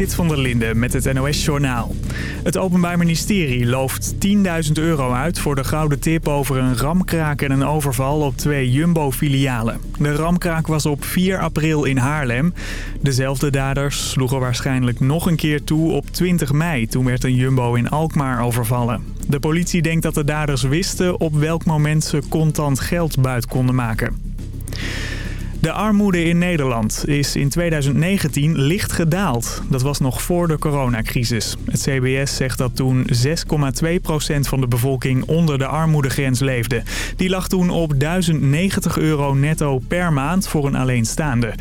Sit van der Linde met het NOS-journaal. Het Openbaar Ministerie looft 10.000 euro uit voor de gouden tip over een ramkraak en een overval op twee Jumbo-filialen. De ramkraak was op 4 april in Haarlem. Dezelfde daders sloegen waarschijnlijk nog een keer toe op 20 mei. Toen werd een Jumbo in Alkmaar overvallen. De politie denkt dat de daders wisten op welk moment ze contant geld buit konden maken. De armoede in Nederland is in 2019 licht gedaald. Dat was nog voor de coronacrisis. Het CBS zegt dat toen 6,2% van de bevolking onder de armoedegrens leefde. Die lag toen op 1090 euro netto per maand voor een alleenstaande.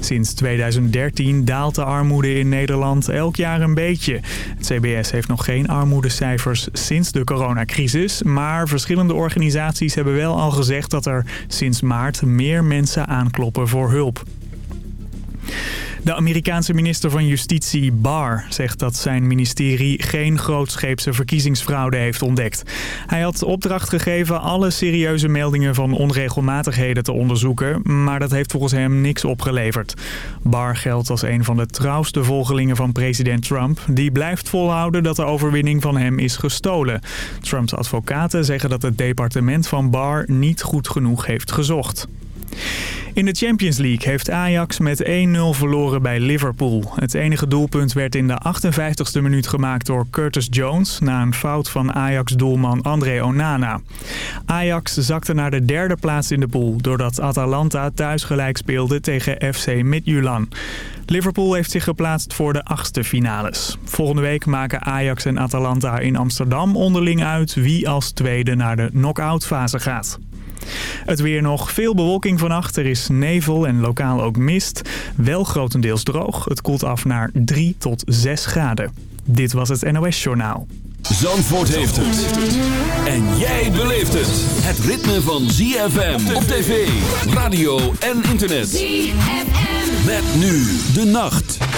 Sinds 2013 daalt de armoede in Nederland elk jaar een beetje. Het CBS heeft nog geen armoedecijfers sinds de coronacrisis. Maar verschillende organisaties hebben wel al gezegd dat er sinds maart meer mensen aankloppen voor hulp. De Amerikaanse minister van Justitie Barr zegt dat zijn ministerie geen grootscheepse verkiezingsfraude heeft ontdekt. Hij had opdracht gegeven alle serieuze meldingen van onregelmatigheden te onderzoeken, maar dat heeft volgens hem niks opgeleverd. Barr geldt als een van de trouwste volgelingen van president Trump. Die blijft volhouden dat de overwinning van hem is gestolen. Trumps advocaten zeggen dat het departement van Barr niet goed genoeg heeft gezocht. In de Champions League heeft Ajax met 1-0 verloren bij Liverpool. Het enige doelpunt werd in de 58e minuut gemaakt door Curtis Jones... na een fout van Ajax-doelman André Onana. Ajax zakte naar de derde plaats in de pool... doordat Atalanta thuis gelijk speelde tegen FC Midtjylland. Liverpool heeft zich geplaatst voor de achtste finales. Volgende week maken Ajax en Atalanta in Amsterdam onderling uit... wie als tweede naar de knock-out fase gaat. Het weer nog. Veel bewolking vannacht. Er is nevel en lokaal ook mist. Wel grotendeels droog. Het koelt af naar 3 tot 6 graden. Dit was het NOS Journaal. Zandvoort heeft het. En jij beleeft het. Het ritme van ZFM op tv, radio en internet. ZFM. Met nu de nacht.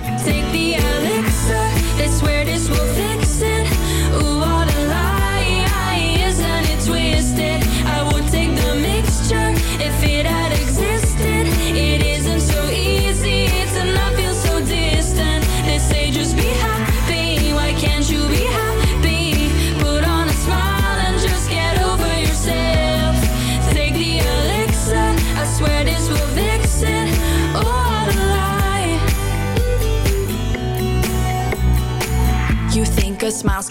Take the elixir,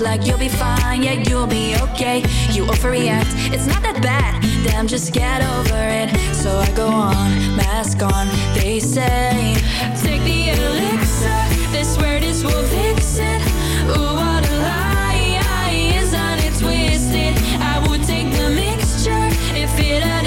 like you'll be fine, yeah, you'll be okay. You overreact, it's not that bad, damn, just get over it. So I go on, mask on, they say. Take the elixir, this word is will fix it. Ooh, what a lie, isn't it twisted? I would take the mixture if it had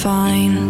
fine.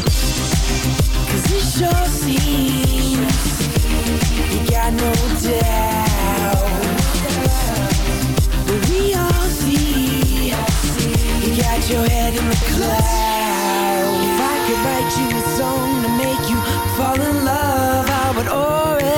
If I could write you a song to make you fall in love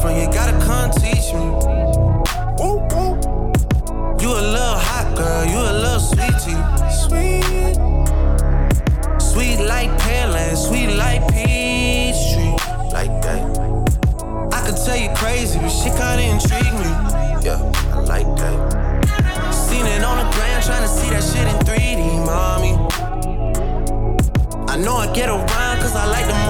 From you, gotta come teach me. You a little hot girl, you a little sweetie. Sweet. Sweet like Pearland, sweet like peach tree. Like that. I could tell you crazy, but shit kinda intrigue me. Yeah, I like that. Seen it on the ground, trying to see that shit in 3D, mommy. I know I get around cause I like to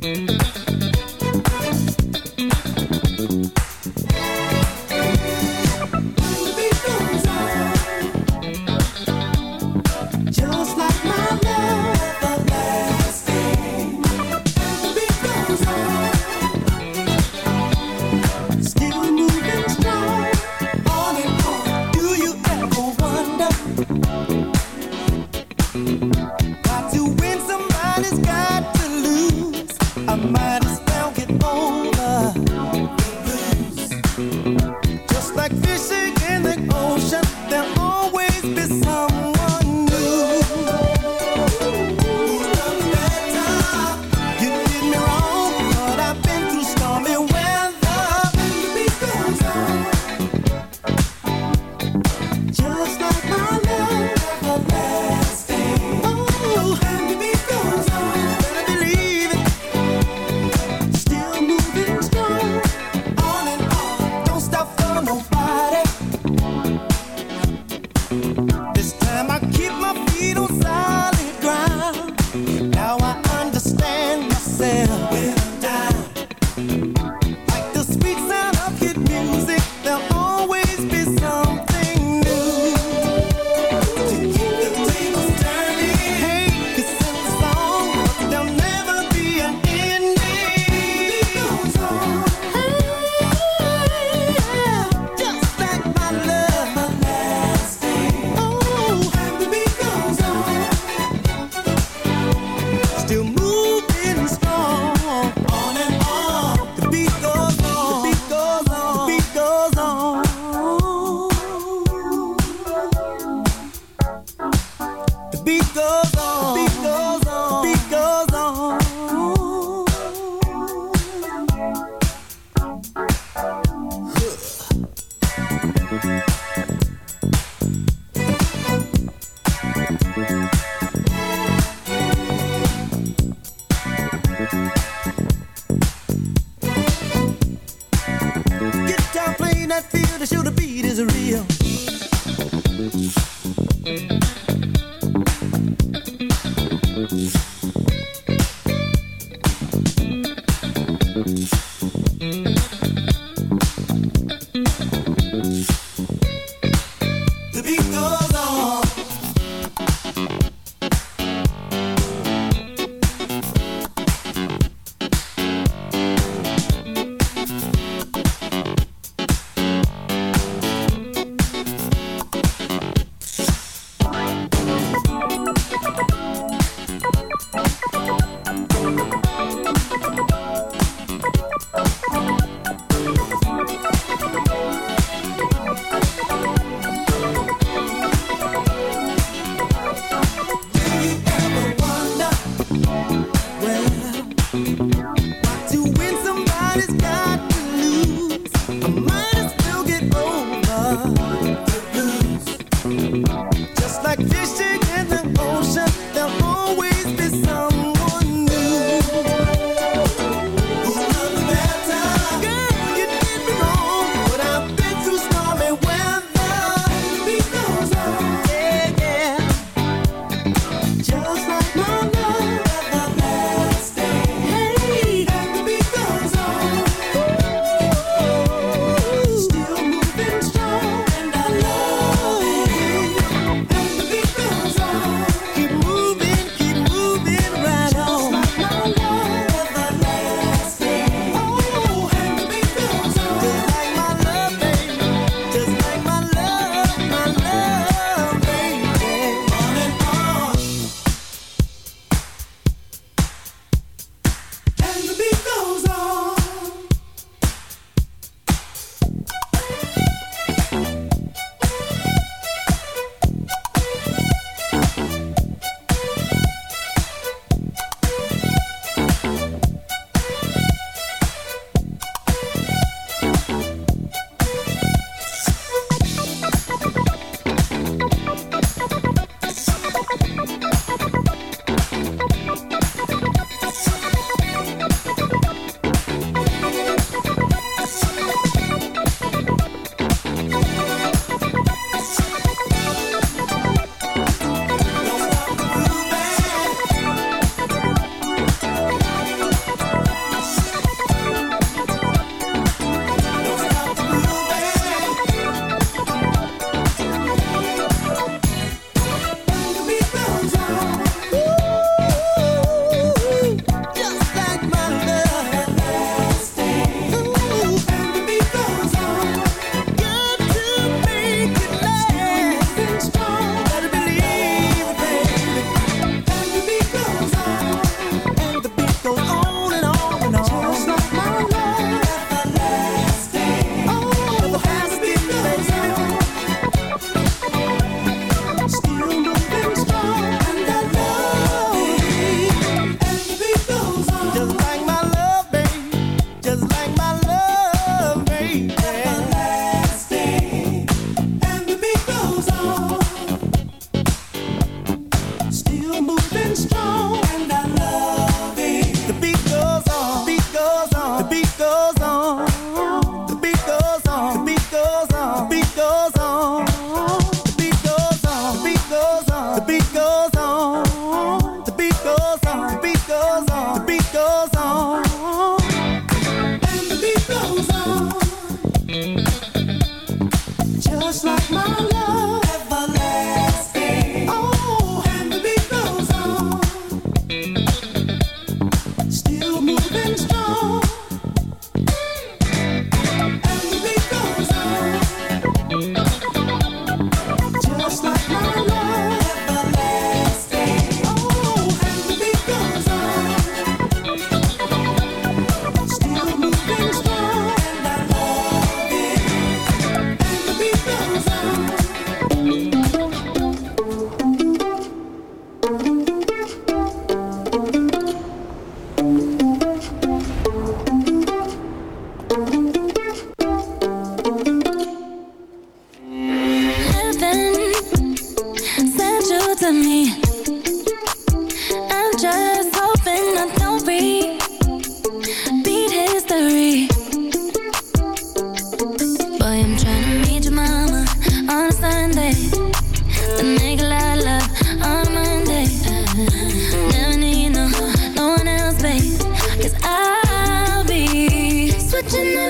Just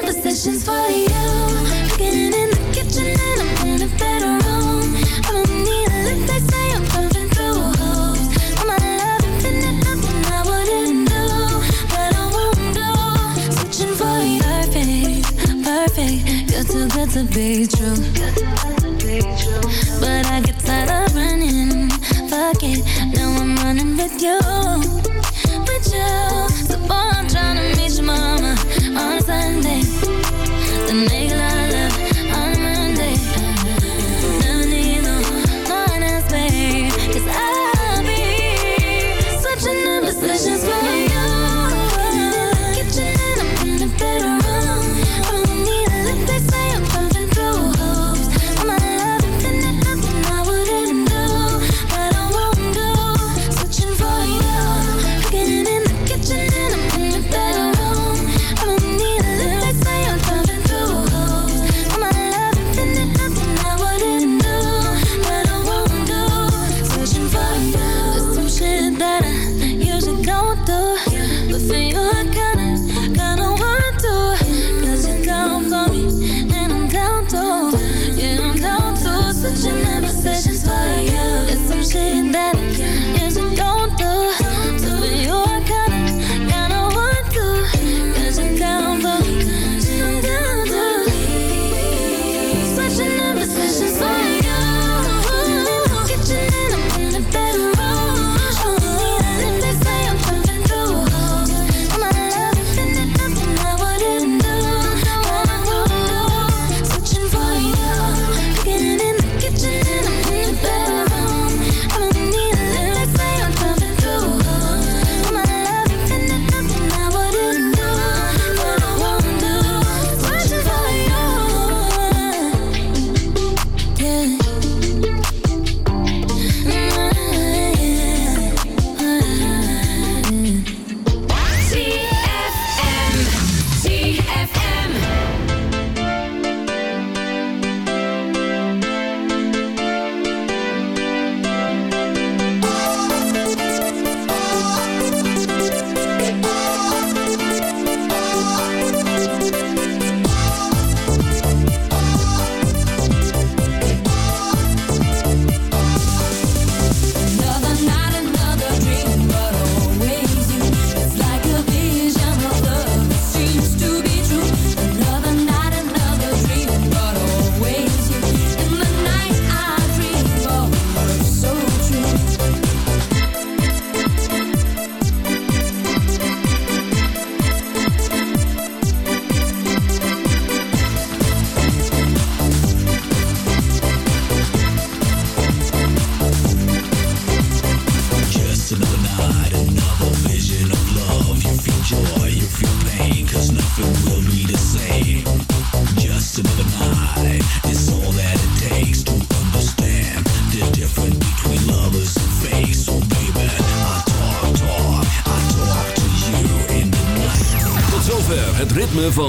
Positions for you. Getting in the kitchen and I'm in a better room. I don't need a lift, they say I'm jumping through hoops All my love infinite, nothing I wouldn't do. But I won't do. Switching for you Perfect, perfect. You're too good to be true. But I get tired of running. Fuck it, now I'm running with you. With you.